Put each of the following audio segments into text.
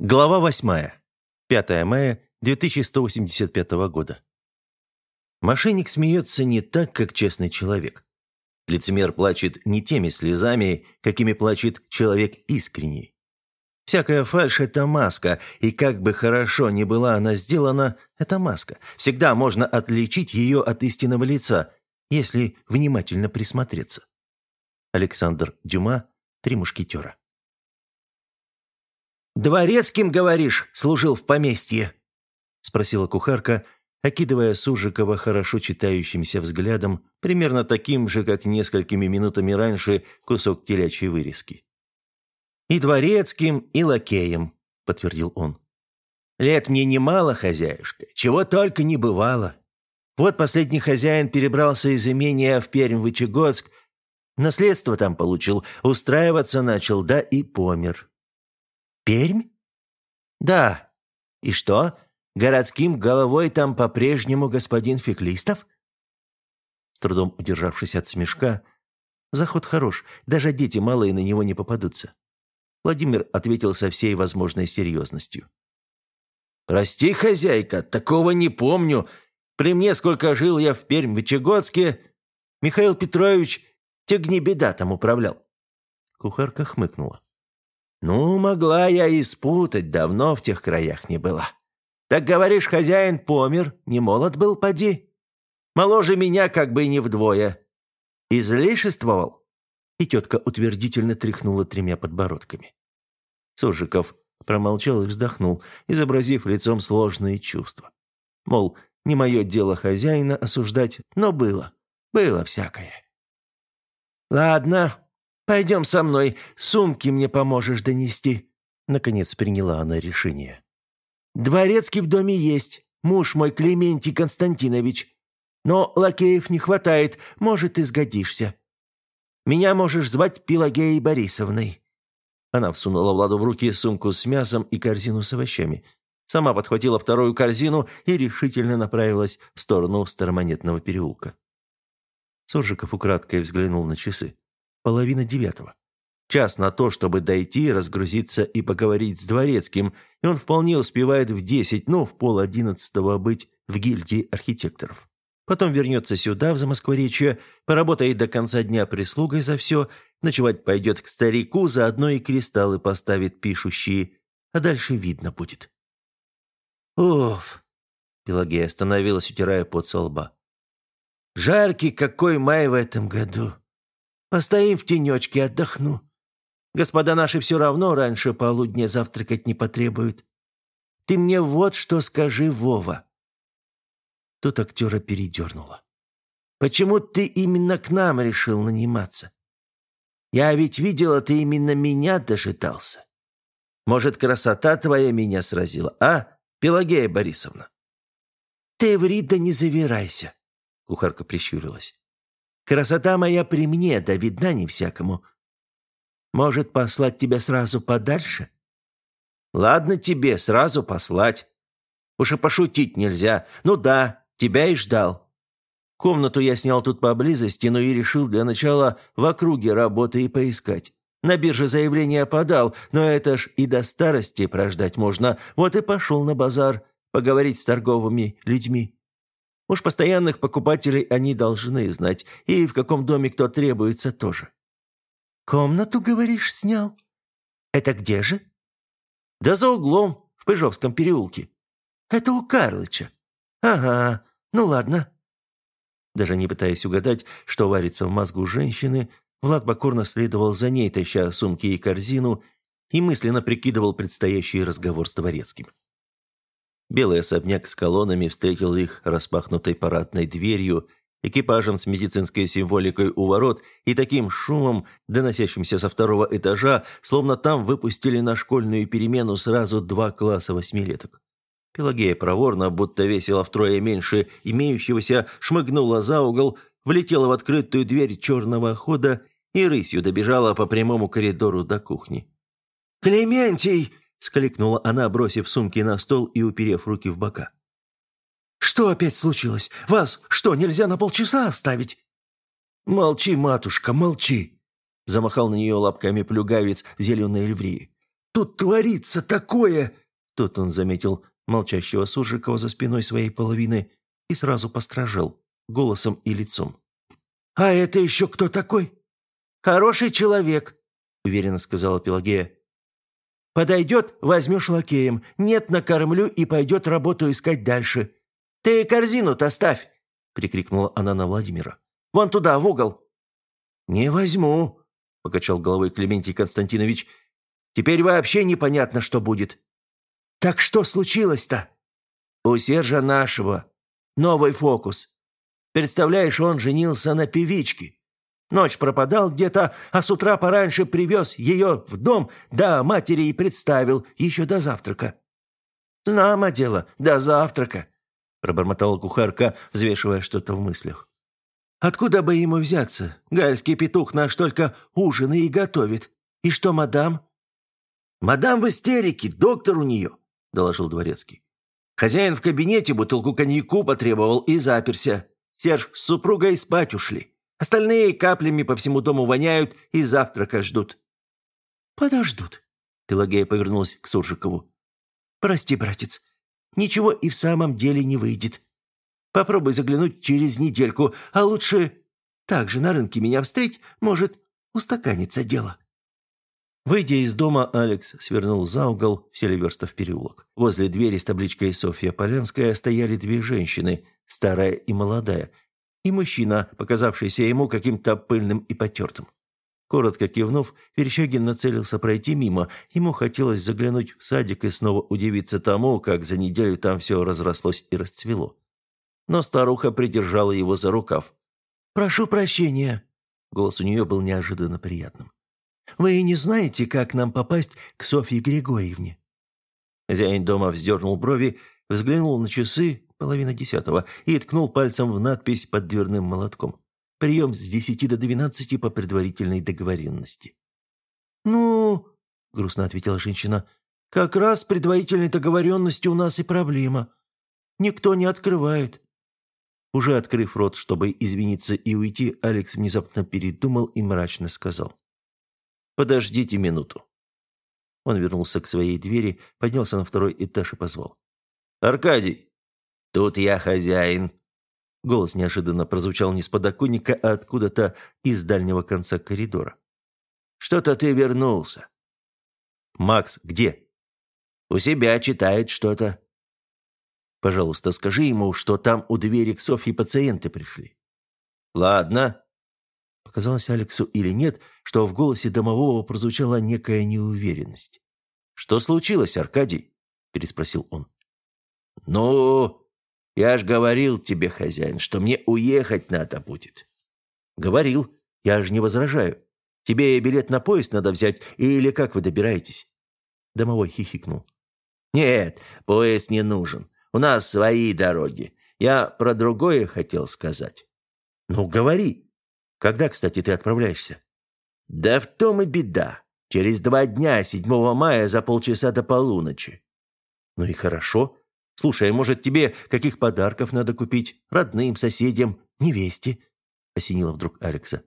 Глава 8. 5 мая 2185 года. Мошенник смеется не так, как честный человек. Лицемер плачет не теми слезами, какими плачет человек искренний. Всякая фальшь – это маска, и как бы хорошо ни была она сделана, это маска. Всегда можно отличить ее от истинного лица, если внимательно присмотреться. Александр Дюма «Три мушкетера». «Дворецким, говоришь, служил в поместье?» — спросила кухарка, окидывая Сужикова хорошо читающимся взглядом, примерно таким же, как несколькими минутами раньше кусок телячьей вырезки. «И дворецким, и лакеем», — подтвердил он. «Лет мне немало, хозяюшка, чего только не бывало. Вот последний хозяин перебрался из имения в Пермь-Вычегодск, наследство там получил, устраиваться начал, да и помер. Пермь? Да. И что? Городским головой там по-прежнему господин Феклистов? С трудом удержавшись от смешка, заход хорош, даже дети малые на него не попадутся. Владимир ответил со всей возможной серьезностью. «Прости, хозяйка, такого не помню. При мне сколько жил я в Пермь-Вычегодске, Михаил Петрович беда там управлял». Кухарка хмыкнула. «Ну, могла я и спутать, давно в тех краях не была. Так, говоришь, хозяин помер, не молод был, поди? Моложе меня как бы и не вдвое. Излишествовал?» И тетка утвердительно тряхнула тремя подбородками. Суржиков промолчал и вздохнул, изобразив лицом сложные чувства. Мол, не мое дело хозяина осуждать, но было, было всякое. «Ладно, Пойдем со мной, сумки мне поможешь донести». Наконец приняла она решение. «Дворецкий в доме есть, муж мой Клементий Константинович. Но лакеев не хватает, может, ты сгодишься. Меня можешь звать Пелагеей Борисовной». Она всунула Владу в руки сумку с мясом и корзину с овощами. Сама подхватила вторую корзину и решительно направилась в сторону Старомонетного переулка. Суржиков украдкой взглянул на часы. Половина девятого. Час на то, чтобы дойти, разгрузиться и поговорить с дворецким, и он вполне успевает в десять, но в пол одиннадцатого быть в гильдии архитекторов. Потом вернется сюда, в Замоскворечье, поработает до конца дня прислугой за все, ночевать пойдет к старику, заодно и кристаллы поставит пишущие, а дальше видно будет. «Уф!» — Пелагея остановилась, утирая пот со лба. «Жаркий какой май в этом году!» Постоим в тенечке, отдохну. Господа наши все равно раньше полудня завтракать не потребуют. Ты мне вот что скажи, Вова». Тут актера передернуло. «Почему ты именно к нам решил наниматься? Я ведь видела, ты именно меня дожидался. Может, красота твоя меня сразила, а, Пелагея Борисовна?» «Ты ври да не завирайся», — кухарка прищурилась. Красота моя при мне, да видна не всякому. Может, послать тебя сразу подальше? Ладно тебе сразу послать. Уж и пошутить нельзя. Ну да, тебя и ждал. Комнату я снял тут поблизости, но и решил для начала в округе работы и поискать. На бирже заявление подал, но это ж и до старости прождать можно. Вот и пошел на базар поговорить с торговыми людьми. Уж постоянных покупателей они должны знать, и в каком доме кто требуется тоже. «Комнату, говоришь, снял? Это где же?» «Да за углом, в Пыжовском переулке. Это у Карлыча. Ага, ну ладно». Даже не пытаясь угадать, что варится в мозгу женщины, Влад покорно следовал за ней, таща сумки и корзину, и мысленно прикидывал предстоящий разговор с дворецким. Белый особняк с колоннами встретил их распахнутой парадной дверью, экипажем с медицинской символикой у ворот и таким шумом, доносящимся со второго этажа, словно там выпустили на школьную перемену сразу два класса восьмилеток. Пелагея проворно, будто весила втрое меньше имеющегося, шмыгнула за угол, влетела в открытую дверь черного хода и рысью добежала по прямому коридору до кухни. «Клементий!» — скликнула она, бросив сумки на стол и уперев руки в бока. «Что опять случилось? Вас что, нельзя на полчаса оставить?» «Молчи, матушка, молчи!» — замахал на нее лапками плюгавец в зеленой ливреи. тут творится такое?» Тут он заметил молчащего Суржикова за спиной своей половины и сразу постражал голосом и лицом. «А это еще кто такой?» «Хороший человек», — уверенно сказала Пелагея. «Подойдет, возьмешь лакеем. Нет, накормлю и пойдет работу искать дальше. Ты корзину-то ставь!» — прикрикнула она на Владимира. «Вон туда, в угол!» «Не возьму», — покачал головой Клементий Константинович. «Теперь вообще непонятно, что будет». «Так что случилось-то?» «У Сержа нашего. Новый фокус. Представляешь, он женился на певичке. Ночь пропадал где-то, а с утра пораньше привез ее в дом, да матери и представил, еще до завтрака». «Знамо дело, до завтрака», — пробормотала кухарка, взвешивая что-то в мыслях. «Откуда бы ему взяться? Гальский петух наш только ужины и готовит. И что, мадам?» «Мадам в истерике, доктор у нее», — доложил дворецкий. Хозяин в кабинете бутылку коньяку потребовал и заперся. Серж с супругой спать ушли. Остальные каплями по всему дому воняют и завтрака ждут». «Подождут», — Пелагея повернулась к Суржикову. «Прости, братец, ничего и в самом деле не выйдет. Попробуй заглянуть через недельку, а лучше также на рынке меня встреть, может, устаканится дело». Выйдя из дома, Алекс свернул за угол в Селиверстов переулок. Возле двери с табличкой «Софья Полянская» стояли две женщины, старая и молодая, и мужчина, показавшийся ему каким-то пыльным и потертым. Коротко кивнув, Верещагин нацелился пройти мимо. Ему хотелось заглянуть в садик и снова удивиться тому, как за неделю там все разрослось и расцвело. Но старуха придержала его за рукав. «Прошу прощения». Голос у нее был неожиданно приятным. «Вы не знаете, как нам попасть к Софье Григорьевне?» Хозяин дома вздернул брови, взглянул на часы, половина десятого, и ткнул пальцем в надпись под дверным молотком. Прием с десяти до двенадцати по предварительной договоренности. «Ну...» — грустно ответила женщина. «Как раз с предварительной договоренностью у нас и проблема. Никто не открывает». Уже открыв рот, чтобы извиниться и уйти, Алекс внезапно передумал и мрачно сказал. «Подождите минуту». Он вернулся к своей двери, поднялся на второй этаж и позвал. «Аркадий!» «Тут я хозяин». Голос неожиданно прозвучал не с подоконника, а откуда-то из дальнего конца коридора. «Что-то ты вернулся». «Макс, где?» «У себя читает что-то». «Пожалуйста, скажи ему, что там у двери к Софье пациенты пришли». «Ладно». Показалось Алексу или нет, что в голосе домового прозвучала некая неуверенность. «Что случилось, Аркадий?» – переспросил он. «Ну, я ж говорил тебе, хозяин, что мне уехать надо будет». «Говорил. Я же не возражаю. Тебе и билет на поезд надо взять, или как вы добираетесь?» Домовой хихикнул. «Нет, поезд не нужен. У нас свои дороги. Я про другое хотел сказать». «Ну, говори. Когда, кстати, ты отправляешься?» «Да в том и беда. Через два дня, 7 мая, за полчаса до полуночи». «Ну и хорошо. Слушай, а может, тебе каких подарков надо купить? Родным, соседям, невесте?» — осенило вдруг Алекса.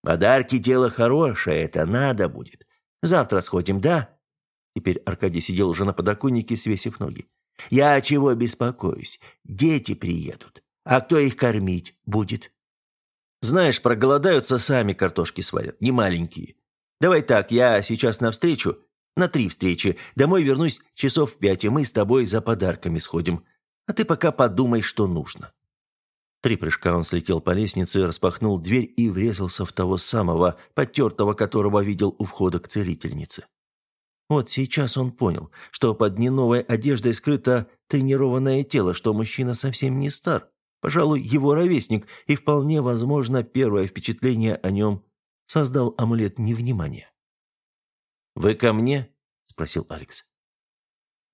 «Подарки — дело хорошее, это надо будет. Завтра сходим, да?» Теперь Аркадий сидел уже на подоконнике, свесив ноги. «Я чего беспокоюсь? Дети приедут. А кто их кормить будет?» «Знаешь, проголодаются, сами картошки сварят, не маленькие. Давай так, я сейчас навстречу, на три встречи. Домой вернусь часов в пять, и мы с тобой за подарками сходим. А ты пока подумай, что нужно». Три прыжка он слетел по лестнице, распахнул дверь и врезался в того самого, потертого которого видел у входа к целительнице. Вот сейчас он понял, что под неновой одеждой скрыто тренированное тело, что мужчина совсем не стар. Пожалуй, его ровесник, и вполне возможно, первое впечатление о нем создал амулет невнимания. «Вы ко мне?» – спросил Алекс.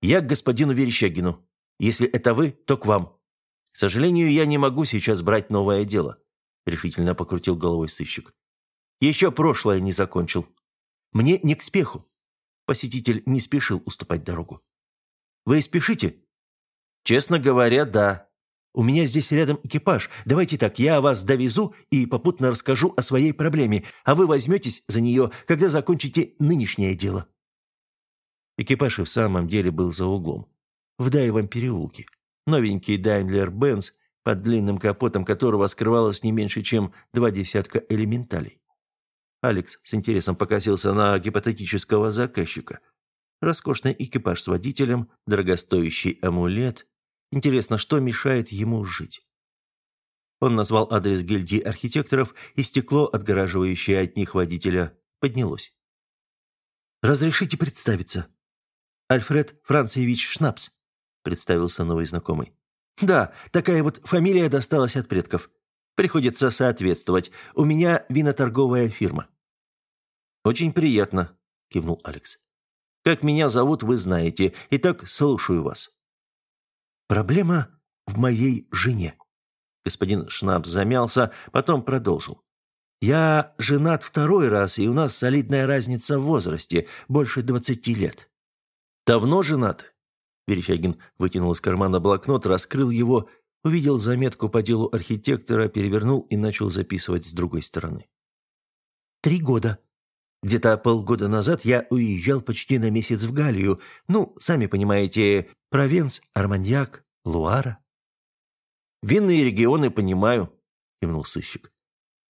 «Я к господину Верещагину. Если это вы, то к вам. К сожалению, я не могу сейчас брать новое дело», – решительно покрутил головой сыщик. «Еще прошлое не закончил. Мне не к спеху». Посетитель не спешил уступать дорогу. «Вы спешите?» «Честно говоря, да», у меня здесь рядом экипаж. Давайте так, я вас довезу и попутно расскажу о своей проблеме, а вы возьметесь за нее, когда закончите нынешнее дело». Экипаж и в самом деле был за углом. В Даевом переулке. Новенький Даймлер-Бенц, под длинным капотом которого скрывалось не меньше, чем два десятка элементалей. Алекс с интересом покосился на гипотетического заказчика. Роскошный экипаж с водителем, дорогостоящий амулет. Интересно, что мешает ему жить? Он назвал адрес гильдии архитекторов, и стекло, отгораживающее от них водителя, поднялось. «Разрешите представиться?» «Альфред Францевич Шнапс», — представился новый знакомый. «Да, такая вот фамилия досталась от предков. Приходится соответствовать. У меня виноторговая фирма». «Очень приятно», — кивнул Алекс. «Как меня зовут, вы знаете. Итак, слушаю вас». «Проблема в моей жене», Господин Шнапс замялся, потом продолжил. «Я женат второй раз, и у нас солидная разница в возрасте, больше двадцати лет». «Давно женаты?» Верещагин вытянул из кармана блокнот, раскрыл его, увидел заметку по делу архитектора, перевернул и начал записывать с другой стороны. «Три года. Где-то полгода назад я уезжал почти на месяц в Галлию. Ну, сами понимаете, Провенс, Арманьяк, Луара. Винные регионы понимаю», – кивнул сыщик.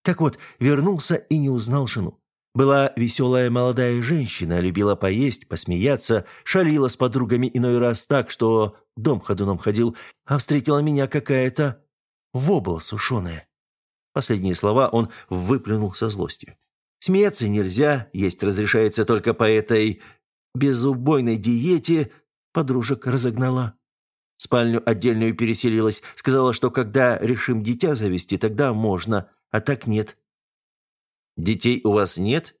Так вот, вернулся и не узнал жену. Была веселая молодая женщина, любила поесть, посмеяться, шалила с подругами иной раз так, что дом ходуном ходил, а встретила меня какая-то вобла сушеная. Последние слова он выплюнул со злостью. Смеяться нельзя, есть разрешается только по этой безубойной диете, подружек разогнала спальню отдельную переселилась. Сказала, что когда решим дитя завести, тогда можно, а так нет. Детей у вас нет?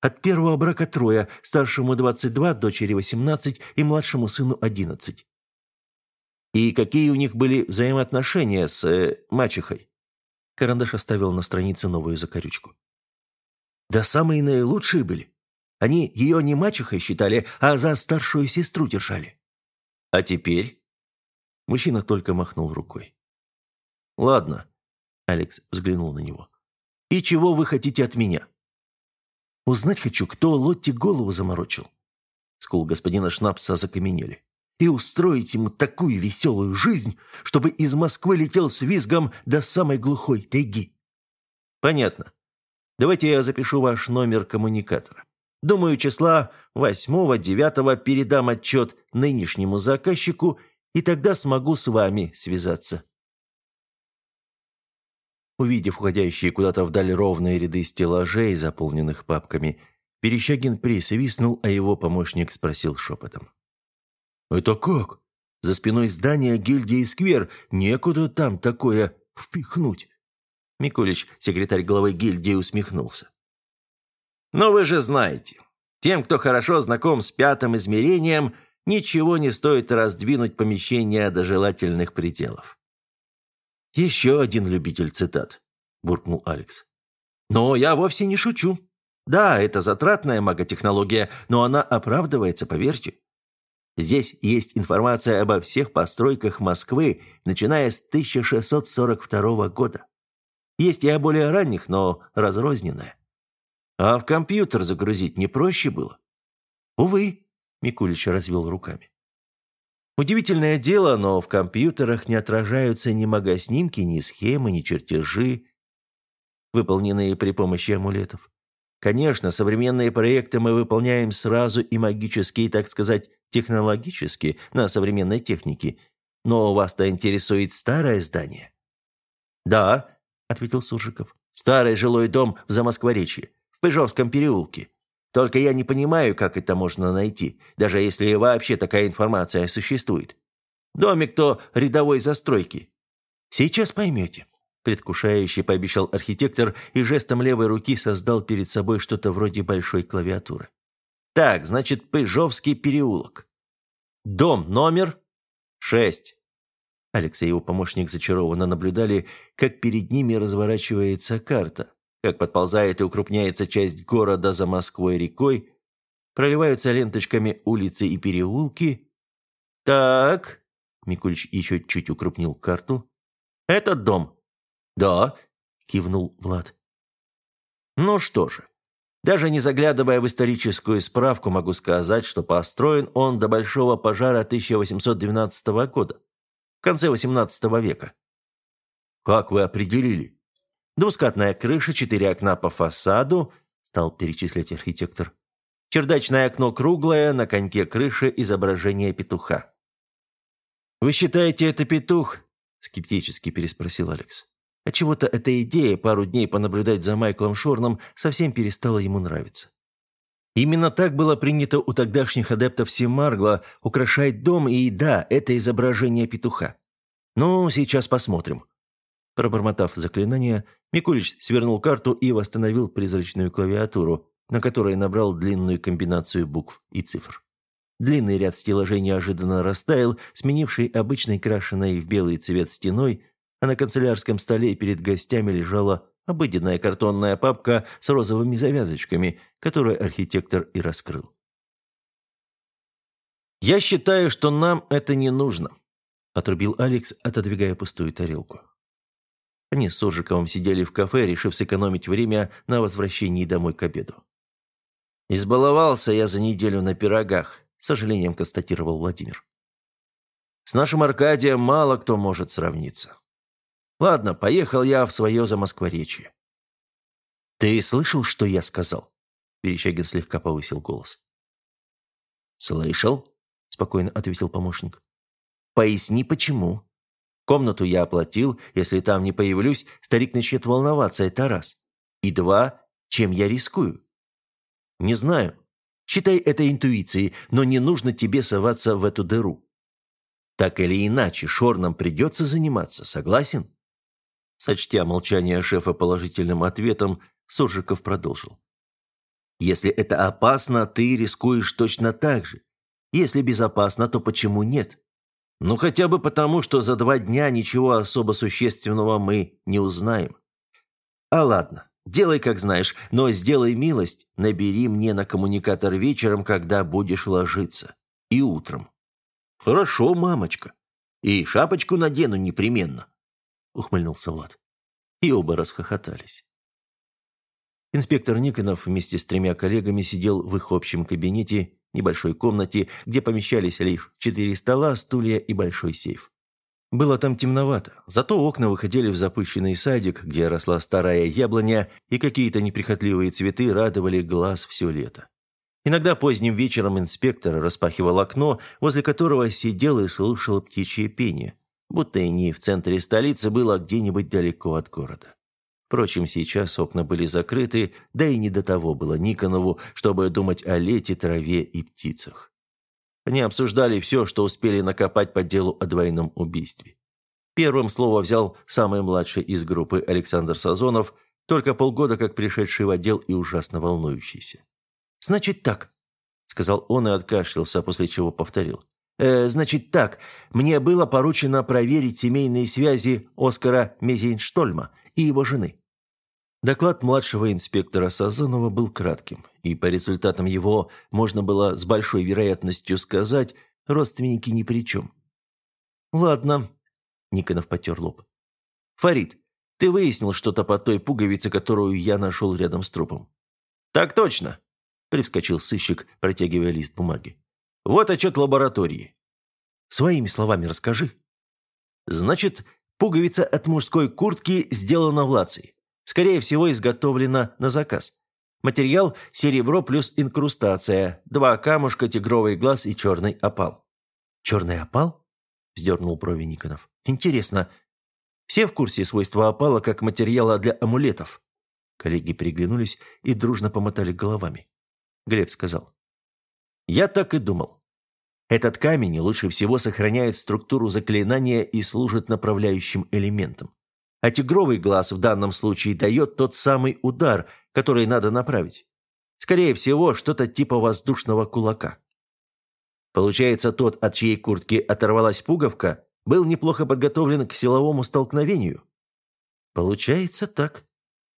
От первого брака трое, старшему 22, дочери 18 и младшему сыну 11. И какие у них были взаимоотношения с э, мачехой? Карандаш оставил на странице новую закорючку. Да самые наилучшие были. Они ее не мачехой считали, а за старшую сестру держали. А теперь? Мужчина только махнул рукой. «Ладно», — Алекс взглянул на него. «И чего вы хотите от меня?» «Узнать хочу, кто Лотти голову заморочил». Скулы господина Шнапса закаменели. «И устроить ему такую веселую жизнь, чтобы из Москвы летел с визгом до самой глухой тайги». «Понятно. Давайте я запишу ваш номер коммуникатора. Думаю, числа 8-9 передам отчет нынешнему заказчику – и тогда смогу с вами связаться». Увидев уходящие куда-то вдаль ровные ряды стеллажей, заполненных папками, Перещагин присвистнул, а его помощник спросил шепотом. «Это как? За спиной здания гильдии сквер. Некуда там такое впихнуть». Микулич, секретарь главы гильдии, усмехнулся. «Но вы же знаете, тем, кто хорошо знаком с пятым измерением, ничего не стоит раздвинуть помещение до желательных пределов. «Еще один любитель цитат», – буркнул Алекс. «Но я вовсе не шучу. Да, это затратная маготехнология, но она оправдывается, поверьте. Здесь есть информация обо всех постройках Москвы, начиная с 1642 года. Есть и о более ранних, но разрозненная. А в компьютер загрузить не проще было? Увы, Микулич развел руками. Удивительное дело, но в компьютерах не отражаются ни магоснимки, ни схемы, ни чертежи, выполненные при помощи амулетов. Конечно, современные проекты мы выполняем сразу и магически, и, так сказать, технологически, на современной технике. Но вас-то интересует старое здание? «Да», — ответил Суржиков. «Старый жилой дом в Замоскворечье, в Пыжовском переулке. Только я не понимаю, как это можно найти, даже если вообще такая информация существует. Домик-то рядовой застройки. Сейчас поймете. Предвкушающе пообещал архитектор и жестом левой руки создал перед собой что-то вроде большой клавиатуры. Так, значит, Пыжовский переулок. Дом номер шесть. Алекс и его помощник зачарованно наблюдали, как перед ними разворачивается карта как подползает и укрупняется часть города за Москвой рекой, проливаются ленточками улицы и переулки. «Так», — Микульч еще чуть укрупнил карту, — «этот дом». «Да», — кивнул Влад. «Ну что же, Даже не заглядывая в историческую справку, могу сказать, что построен он до Большого пожара 1812 года, в конце XVIII века. Как вы определили? Двускатная крыша, четыре окна по фасаду, стал перечислять архитектор. Чердачное окно круглое, на коньке крыши изображение петуха. «Вы считаете, это петух?» – скептически переспросил Алекс. Отчего-то эта идея пару дней понаблюдать за Майклом Шорном совсем перестала ему нравиться. Именно так было принято у тогдашних адептов Семаргла украшать дом, и да, это изображение петуха. Ну, сейчас посмотрим. Пробормотав заклинание, Микулич свернул карту и восстановил призрачную клавиатуру, на которой набрал длинную комбинацию букв и цифр. Длинный ряд стеллажей неожиданно растаял, сменивший обычной крашеной в белый цвет стеной, а на канцелярском столе перед гостями лежала обыденная картонная папка с розовыми завязочками, которую архитектор и раскрыл. «Я считаю, что нам это не нужно», – отрубил Алекс, отодвигая пустую тарелку. Они с Суржиковым сидели в кафе, решив сэкономить время на возвращении домой к обеду. «Избаловался я за неделю на пирогах», – с сожалением констатировал Владимир. «С нашим Аркадием мало кто может сравниться. Ладно, поехал я в свое замоскворечье». «Ты слышал, что я сказал?» Верещагин слегка повысил голос. «Слышал», – спокойно ответил помощник. «Поясни, почему?» Комнату я оплатил, если там не появлюсь, старик начнет волноваться, это раз. И два, чем я рискую? Не знаю. Считай это интуицией, но не нужно тебе соваться в эту дыру. Так или иначе, Шорном придется заниматься, согласен? Сочтя молчание шефа положительным ответом, Суржиков продолжил. Если это опасно, ты рискуешь точно так же. Если безопасно, то почему нет? Ну, хотя бы потому, что за два дня ничего особо существенного мы не узнаем. А ладно, делай как знаешь, но сделай милость, набери мне на коммуникатор вечером, когда будешь ложиться. И утром. Хорошо, мамочка. И шапочку надену непременно. Ухмыльнулся Влад. И оба расхохотались. Инспектор Никонов вместе с тремя коллегами сидел в их общем кабинете небольшой комнате, где помещались лишь четыре стола, стулья и большой сейф. Было там темновато, зато окна выходили в запущенный садик, где росла старая яблоня, и какие-то неприхотливые цветы радовали глаз все лето. Иногда поздним вечером инспектор распахивал окно, возле которого сидел и слушал птичье пение, будто и не в центре столицы было, а где-нибудь далеко от города. Впрочем, сейчас окна были закрыты, да и не до того было Никонову, чтобы думать о лете, траве и птицах. Они обсуждали все, что успели накопать по делу о двойном убийстве. Первым слово взял самый младший из группы Александр Сазонов, только полгода как пришедший в отдел и ужасно волнующийся. «Значит так», — сказал он и откашлялся, после чего повторил. «Э, «Значит так, мне было поручено проверить семейные связи Оскара Мезейнштольма и его жены. Доклад младшего инспектора Сазонова был кратким, и по результатам его можно было с большой вероятностью сказать, родственники ни при чем. «Ладно», — Никонов потер лоб. «Фарид, ты выяснил что-то по той пуговице, которую я нашел рядом с трупом?» «Так точно», — привскочил сыщик, протягивая лист бумаги. «Вот отчет лаборатории». «Своими словами расскажи». «Значит, пуговица от мужской куртки сделана в Лации. Скорее всего, изготовлена на заказ. Материал – серебро плюс инкрустация, два камушка, тигровый глаз и черный опал. «Черный опал?» – вздернул брови Никонов. «Интересно, все в курсе свойства опала как материала для амулетов?» Коллеги переглянулись и дружно помотали головами. Глеб сказал. «Я так и думал. Этот камень лучше всего сохраняет структуру заклинания и служит направляющим элементом. А тигровый глаз в данном случае дает тот самый удар, который надо направить. Скорее всего, что-то типа воздушного кулака. Получается, тот, от чьей куртки оторвалась пуговка, был неплохо подготовлен к силовому столкновению? Получается так.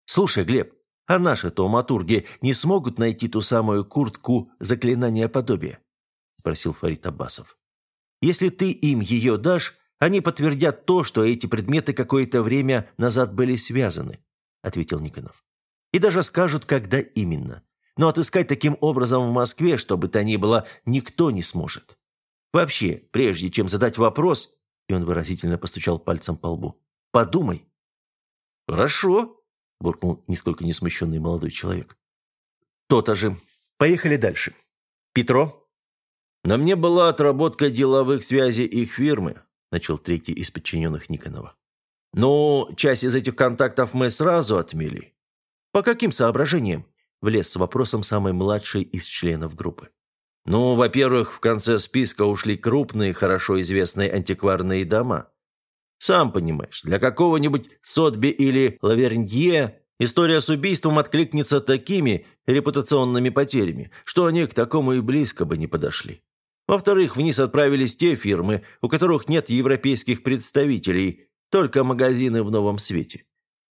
Слушай, Глеб, а наши тауматурги не смогут найти ту самую куртку заклинания подобия? Спросил Фарид Аббасов. Если ты им ее дашь, они подтвердят то, что эти предметы какое-то время назад были связаны», — ответил Никонов. «И даже скажут, когда именно. Но отыскать таким образом в Москве, чтобы то ни было, никто не сможет. Вообще, прежде чем задать вопрос, и он выразительно постучал пальцем по лбу, подумай. «Хорошо», – буркнул нисколько не смущенный молодой человек. «То-то же. Поехали дальше. Петро?» «На мне была отработка деловых связей их фирмы», – начал третий из подчиненных Никонова. «Ну, часть из этих контактов мы сразу отмели». «По каким соображениям?» – влез с вопросом самый младший из членов группы. «Ну, во-первых, в конце списка ушли крупные, хорошо известные антикварные дома. Сам понимаешь, для какого-нибудь Сотби или Лавернье история с убийством откликнется такими репутационными потерями, что они к такому и близко бы не подошли. Во-вторых, вниз отправились те фирмы, у которых нет европейских представителей, только магазины в новом свете.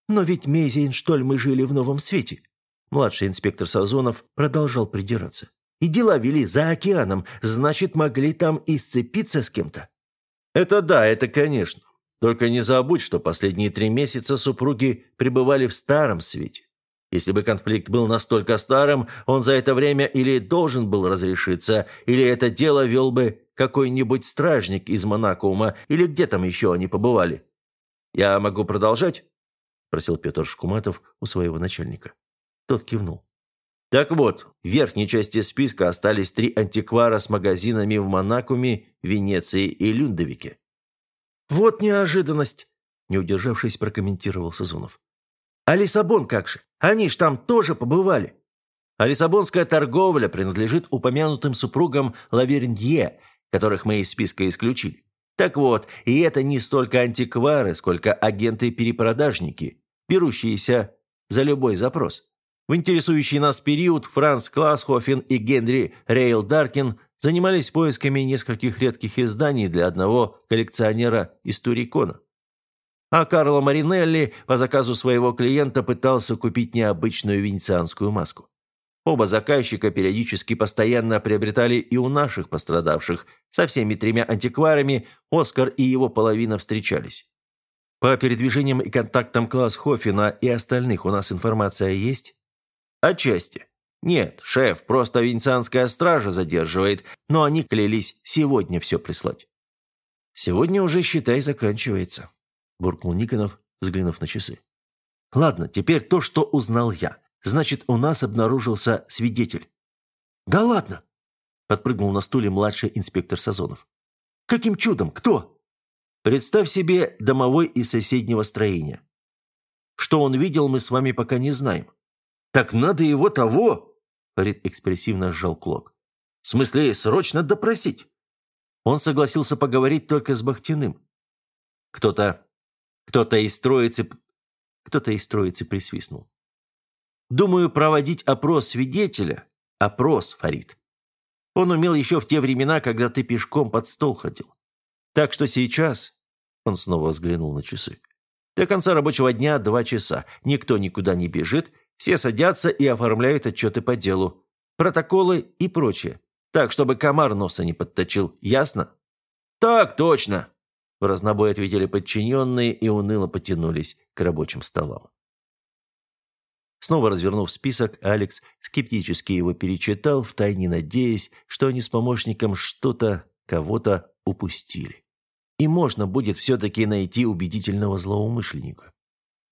Но ведь ли, мы жили в новом свете? Младший инспектор Сазонов продолжал придираться. И дела вели за океаном, значит, могли там и сцепиться с кем-то. Это да, это конечно. Только не забудь, что последние три месяца супруги пребывали в старом свете. Если бы конфликт был настолько старым, он за это время или должен был разрешиться, или это дело вел бы какой-нибудь стражник из Монакума, или где там еще они побывали. «Я могу продолжать?» – просил Петр Шкуматов у своего начальника. Тот кивнул. Так вот, в верхней части списка остались три антиквара с магазинами в Монакуме, Венеции и Люндовике. «Вот неожиданность!» – не удержавшись, прокомментировал Сазонов. «А Лиссабон как же? Они ж там тоже побывали!» А лиссабонская торговля принадлежит упомянутым супругам Лавернье, которых мы из списка исключили. Так вот, и это не столько антиквары, сколько агенты-перепродажники, берущиеся за любой запрос. В интересующий нас период Франц Классхофен и Генри Рейл Даркин занимались поисками нескольких редких изданий для одного коллекционера из Турикона. А Карло Маринелли по заказу своего клиента пытался купить необычную венецианскую маску. Оба заказчика периодически постоянно приобретали и у наших пострадавших. Со всеми тремя антикварами Оскар и его половина встречались. По передвижениям и контактам класс Хоффина и остальных у нас информация есть? Отчасти. «Нет, шеф, просто венецианская стража задерживает, но они клялись сегодня все прислать». «Сегодня уже, считай, заканчивается», – буркнул Никонов, взглянув на часы. «Ладно, теперь то, что узнал я. Значит, у нас обнаружился свидетель». «Да ладно!» – подпрыгнул на стуле младший инспектор Сазонов. «Каким чудом? Кто?» «Представь себе домовой из соседнего строения. Что он видел, мы с вами пока не знаем». «Так надо его того!» Фарид экспрессивно сжал кулак. «В смысле, срочно допросить?» Он согласился поговорить только с Бахтиным. Кто-то... кто-то из троицы... кто-то из троицы присвистнул. Думаю, проводить опрос свидетеля... Опрос, Фарид. Он умел еще в те времена, когда ты пешком под стол ходил. Так что сейчас... Он снова взглянул на часы. До конца рабочего дня два часа. Никто никуда не бежит, все садятся и оформляют отчеты по делу, протоколы и прочее. Так, чтобы комар носа не подточил. Ясно? Так точно. В разнобой ответили подчиненные и уныло потянулись к рабочим столам. Снова развернув список, Алекс скептически его перечитал, втайне надеясь, что они с помощником что-то, кого-то упустили. И можно будет все-таки найти убедительного злоумышленника.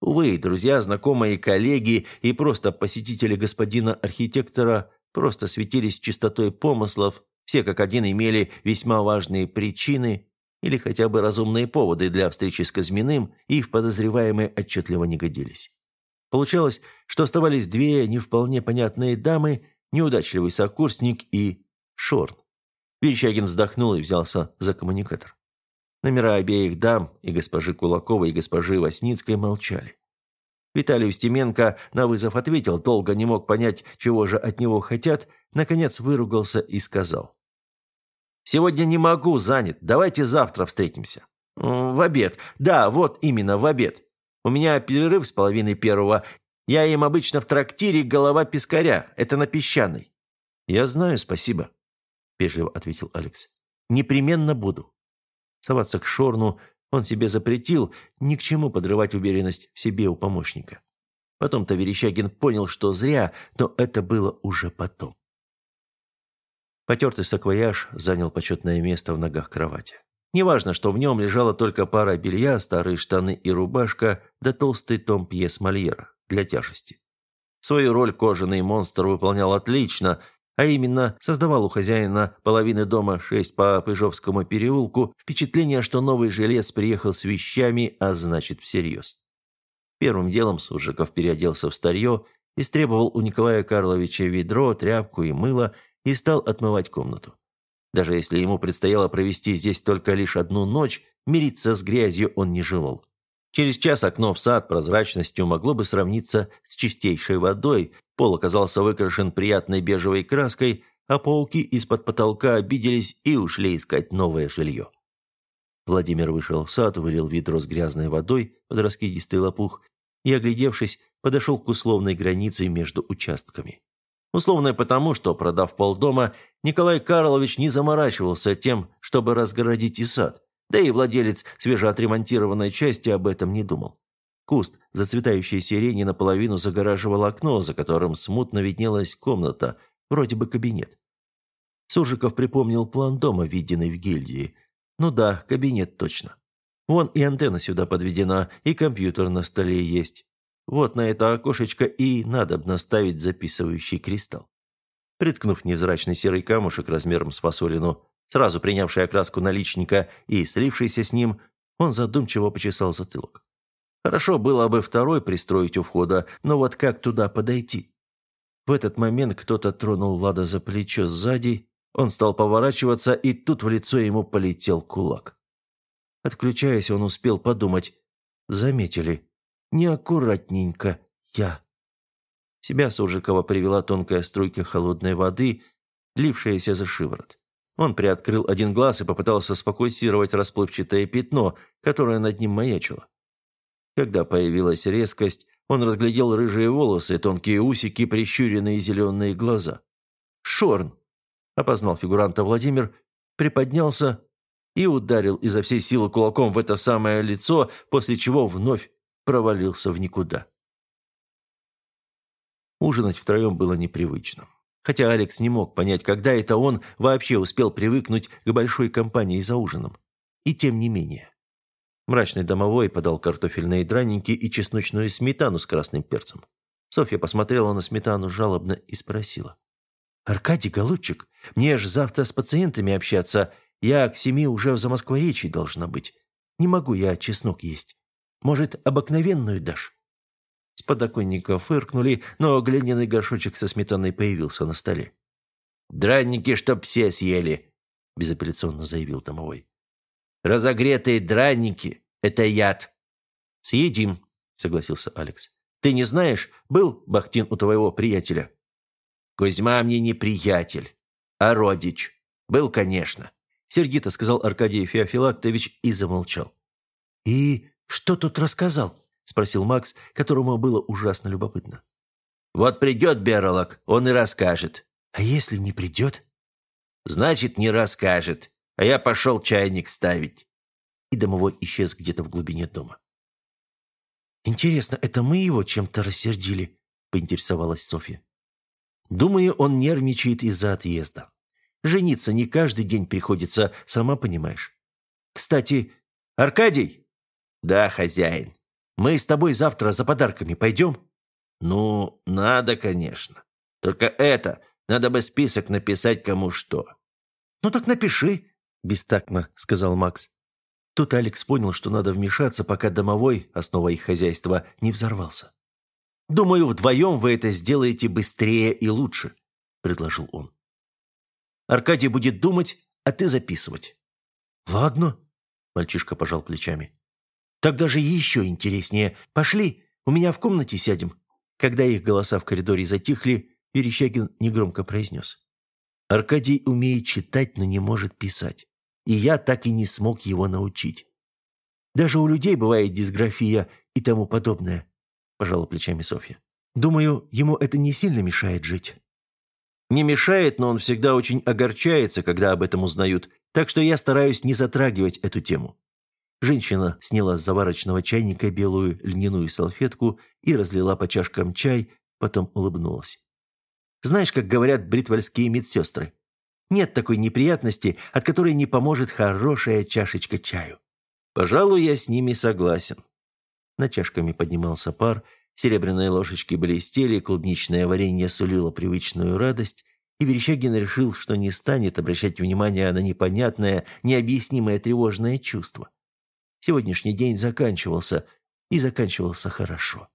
Увы, друзья, знакомые, коллеги и просто посетители господина архитектора просто светились чистотой помыслов, все как один имели весьма важные причины или хотя бы разумные поводы для встречи с Казьминым, и в подозреваемые отчетливо не годились. Получалось, что оставались две не вполне понятные дамы, неудачливый сокурсник и Шорн. Верещагин вздохнул и взялся за коммуникатор. Номера обеих дам, и госпожи Кулаковой, и госпожи Васницкой, молчали. Виталий Устименко на вызов ответил, долго не мог понять, чего же от него хотят, наконец выругался и сказал. «Сегодня не могу, занят. Давайте завтра встретимся». «В обед. Да, вот именно, в обед. У меня перерыв с половиной первого. Я им обычно в трактире голова пескаря. Это на песчаной». «Я знаю, спасибо», – вежливо ответил Алекс. «Непременно буду». Соваться к Шорну он себе запретил, ни к чему подрывать уверенность в себе у помощника. Потом-то Верещагин понял, что зря, но это было уже потом. Потертый саквояж занял почетное место в ногах кровати. Неважно, что в нем лежала только пара белья, старые штаны и рубашка, да толстый том пьес Мольера для тяжести. Свою роль кожаный монстр выполнял отлично, а именно создавал у хозяина половины дома 6 по Пыжовскому переулку впечатление, что новый жилец приехал с вещами, а значит всерьез. Первым делом Суржиков переоделся в старье, истребовал у Николая Карловича ведро, тряпку и мыло и стал отмывать комнату. Даже если ему предстояло провести здесь только лишь одну ночь, мириться с грязью он не желал. Через час окно в сад прозрачностью могло бы сравниться с чистейшей водой, пол оказался выкрашен приятной бежевой краской, а пауки из-под потолка обиделись и ушли искать новое жилье. Владимир вышел в сад, вылил ведро с грязной водой под раскидистый лопух и, оглядевшись, подошел к условной границе между участками. Условной потому, что, продав полдома, Николай Карлович не заморачивался тем, чтобы разгородить и сад, да и владелец свежеотремонтированной части об этом не думал. Куст, зацветающей сирени, наполовину загораживал окно, за которым смутно виднелась комната, вроде бы кабинет. Суржиков припомнил план дома, виденный в гильдии. Ну да, кабинет точно. Вон и антенна сюда подведена, и компьютер на столе есть. Вот на это окошечко и надо наставить записывающий кристалл. Приткнув невзрачный серый камушек размером с фасолину, сразу принявший окраску наличника и слившийся с ним, он задумчиво почесал затылок. Хорошо было бы второй пристроить у входа, но вот как туда подойти? В этот момент кто-то тронул Влада за плечо сзади, он стал поворачиваться, и тут в лицо ему полетел кулак. Отключаясь, он успел подумать. Заметили. Неаккуратненько я. Себя Суржикова привела тонкая струйка холодной воды, лившаяся за шиворот. Он приоткрыл один глаз и попытался сфокусировать расплывчатое пятно, которое над ним маячило. Когда появилась резкость, он разглядел рыжие волосы, тонкие усики, прищуренные зеленые глаза. «Шорн!» – опознал фигуранта Владимир, приподнялся и ударил изо всей силы кулаком в это самое лицо, после чего вновь провалился в никуда. Ужинать втроем было непривычно. Хотя Алекс не мог понять, когда это он вообще успел привыкнуть к большой компании за ужином. И тем не менее. Мрачный домовой подал картофельные драники и чесночную сметану с красным перцем. Софья посмотрела на сметану жалобно и спросила. «Аркадий, голубчик, мне ж завтра с пациентами общаться, я к семи уже в Замоскворечье должна быть. Не могу я чеснок есть. Может, обыкновенную дашь?» С подоконника фыркнули, но глиняный горшочек со сметаной появился на столе. «Драники, чтоб все съели», – безапелляционно заявил домовой. «Разогретые драники – это яд». «Съедим», – согласился Алекс. «Ты не знаешь, был Бахтин у твоего приятеля?» «Кузьма мне не приятель, а родич. Был, конечно сердито сказал Аркадий Феофилактович и замолчал. «И что тут рассказал?» – спросил Макс, которому было ужасно любопытно. «Вот придет Берлок, он и расскажет». «А если не придет?» «Значит, не расскажет, а я пошел чайник ставить». И домовой исчез где-то в глубине дома. «Интересно, это мы его чем-то рассердили?» – поинтересовалась Софья. «Думаю, он нервничает из-за отъезда. Жениться не каждый день приходится, сама понимаешь. Кстати, Аркадий? Да, хозяин. Мы с тобой завтра за подарками пойдем? Ну, надо, конечно. Только это, надо бы список написать кому что. Ну так напиши, бестактно сказал Макс. Тут Алекс понял, что надо вмешаться, пока домовой, основа их хозяйства, не взорвался. «Думаю, вдвоем вы это сделаете быстрее и лучше», – предложил он. Аркадий будет думать, а ты записывать». «Ладно», – мальчишка пожал плечами. «Тогда же еще интереснее. Пошли, у меня в комнате сядем». Когда их голоса в коридоре затихли, Верещагин негромко произнес. «Аркадий умеет читать, но не может писать. И я так и не смог его научить. Даже у людей бывает дисграфия и тому подобное», – пожала плечами Софья. «Думаю, ему это не сильно мешает жить». Не мешает, но он всегда очень огорчается, когда об этом узнают, так что я стараюсь не затрагивать эту тему. Женщина сняла с заварочного чайника белую льняную салфетку и разлила по чашкам чай, потом улыбнулась. «Знаешь, как говорят бритвальские медсестры? Нет такой неприятности, от которой не поможет хорошая чашечка чаю. Пожалуй, я с ними согласен». Над чашками поднимался пар, серебряные ложечки блестели, клубничное варенье сулило привычную радость, и Верещагин решил, что не станет обращать внимание на непонятное, необъяснимое тревожное чувство. Сегодняшний день заканчивался, и заканчивался хорошо.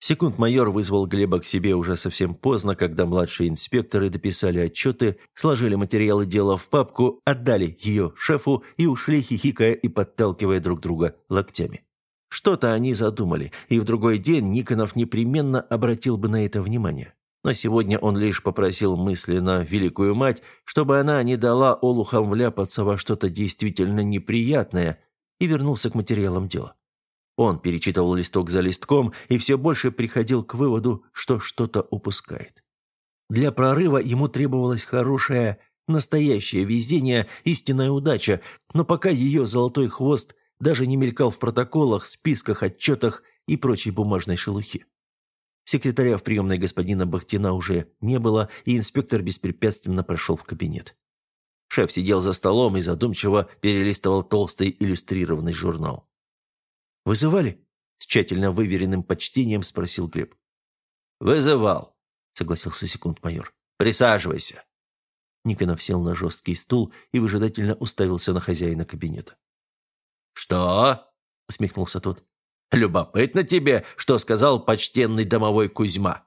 Секунд-майор вызвал Глеба к себе уже совсем поздно, когда младшие инспекторы дописали отчеты, сложили материалы дела в папку, отдали ее шефу и ушли, хихикая и подталкивая друг друга локтями. Что-то они задумали, и в другой день Никонов непременно обратил бы на это внимание. Но сегодня он лишь попросил мысленно Великую Мать, чтобы она не дала олухам вляпаться во что-то действительно неприятное, и вернулся к материалам дела. Он перечитывал листок за листком и все больше приходил к выводу, что что-то упускает. Для прорыва ему требовалось хорошее, настоящее везение, истинная удача, но пока ее золотой хвост даже не мелькал в протоколах, списках, отчетах и прочей бумажной шелухе. Секретаря в приемной господина Бахтина уже не было, и инспектор беспрепятственно прошел в кабинет. Шеф сидел за столом и задумчиво перелистывал толстый иллюстрированный журнал. «Вызывали?» – с тщательно выверенным почтением спросил Глеб. «Вызывал», – согласился секунд-майор. «Присаживайся». Никонов сел на жесткий стул и выжидательно уставился на хозяина кабинета. «Что?» – усмехнулся тот. «Любопытно тебе, что сказал почтенный домовой Кузьма».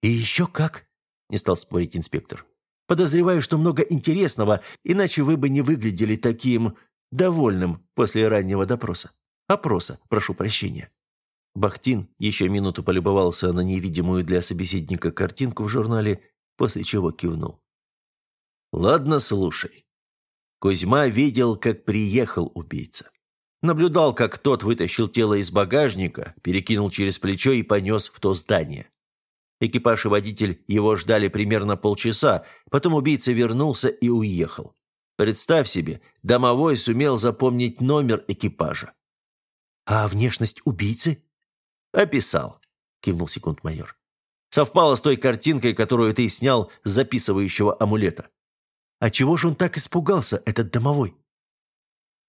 «И еще как?» – не стал спорить инспектор. «Подозреваю, что много интересного, иначе вы бы не выглядели таким довольным после раннего допроса. Опроса, прошу прощения». Бахтин еще минуту полюбовался на невидимую для собеседника картинку в журнале, после чего кивнул. «Ладно, слушай. Кузьма видел, как приехал убийца. Наблюдал, как тот вытащил тело из багажника, перекинул через плечо и понес в то здание. Экипаж и водитель его ждали примерно полчаса, потом убийца вернулся и уехал. Представь себе, домовой сумел запомнить номер экипажа. «А внешность убийцы?» «Описал», — кивнул секунд-майор. «Совпало с той картинкой, которую ты снял с записывающего амулета». «А чего же он так испугался, этот домовой?»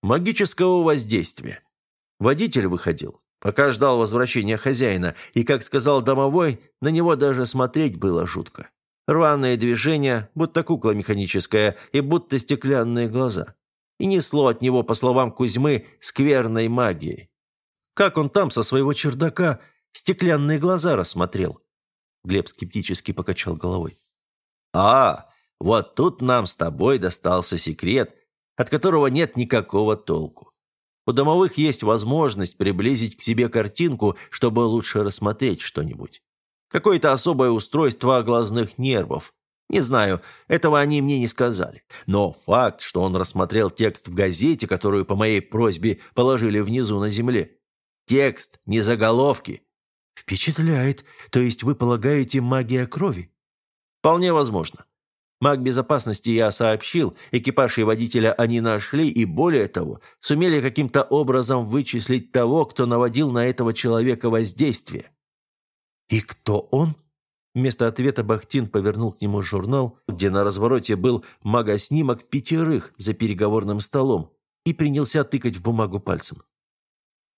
магического воздействия. Водитель выходил, пока ждал возвращения хозяина, и, как сказал домовой, на него даже смотреть было жутко. Рваные движения, будто кукла механическая, и будто стеклянные глаза. И несло от него, по словам Кузьмы, скверной магией. Как он там со своего чердака стеклянные глаза рассмотрел? Глеб скептически покачал головой. «А, вот тут нам с тобой достался секрет, от которого нет никакого толку. У домовых есть возможность приблизить к себе картинку, чтобы лучше рассмотреть что-нибудь. Какое-то особое устройство глазных нервов. Не знаю, этого они мне не сказали. Но факт, что он рассмотрел текст в газете, которую по моей просьбе положили внизу на земле. Текст, не заголовки. Впечатляет. То есть вы полагаете магия крови? Вполне возможно. Маг безопасности я сообщил, экипаж и водителя они нашли и, более того, сумели каким-то образом вычислить того, кто наводил на этого человека воздействие. «И кто он?» Вместо ответа Бахтин повернул к нему журнал, где на развороте был магоснимок пятерых за переговорным столом, и принялся тыкать в бумагу пальцем.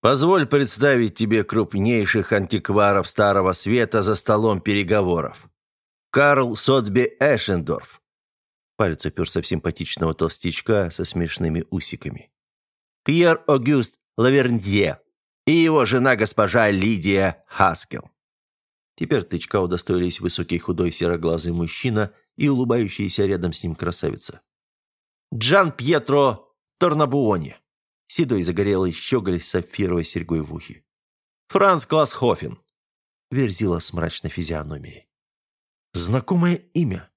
«Позволь представить тебе крупнейших антикваров Старого Света за столом переговоров. Карл Сотби Эшендорф. Палец уперся в симпатичного толстячка со смешными усиками. Пьер Огюст Лавернье и его жена госпожа Лидия Хаскел. Теперь тычка удостоились высокий худой сероглазый мужчина и улыбающаяся рядом с ним красавица. Джан Пьетро Торнабуони. Седой загорелый щеголь с сапфировой серьгой в ухе. Франц Классхофен. Верзила с мрачной физиономией. Знакомое имя.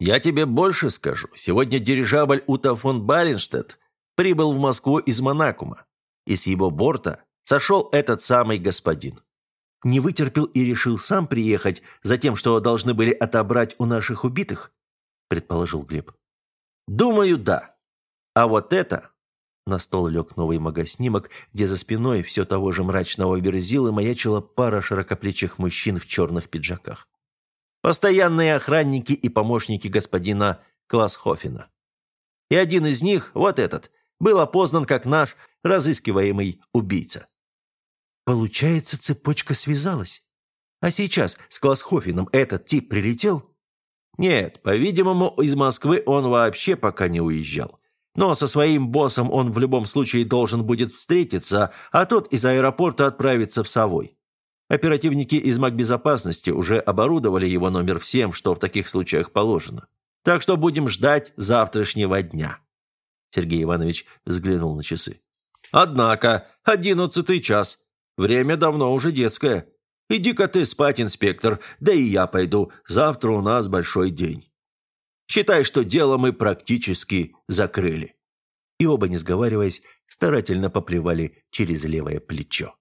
Я тебе больше скажу. Сегодня дирижабль Ута фон Баленштедт прибыл в Москву из Монакума. И с его борта сошел этот самый господин. Не вытерпел и решил сам приехать за тем, что должны были отобрать у наших убитых, предположил Глеб. Думаю, да. А вот это На стол лег новый магоснимок, где за спиной все того же мрачного верзилы маячила пара широкоплечих мужчин в черных пиджаках. Постоянные охранники и помощники господина Классхофена. И один из них, вот этот, был опознан как наш разыскиваемый убийца. Получается, цепочка связалась. А сейчас с Классхофеном этот тип прилетел? Нет, по-видимому, из Москвы он вообще пока не уезжал. Но со своим боссом он в любом случае должен будет встретиться, а тот из аэропорта отправится в Совой. Оперативники из МАГ-безопасности уже оборудовали его номер всем, что в таких случаях положено. Так что будем ждать завтрашнего дня. Сергей Иванович взглянул на часы. Однако, одиннадцатый час. Время давно уже детское. Иди-ка ты спать, инспектор, да и я пойду. Завтра у нас большой день. Считай, что дело мы практически закрыли». И оба, не сговариваясь, старательно поплевали через левое плечо.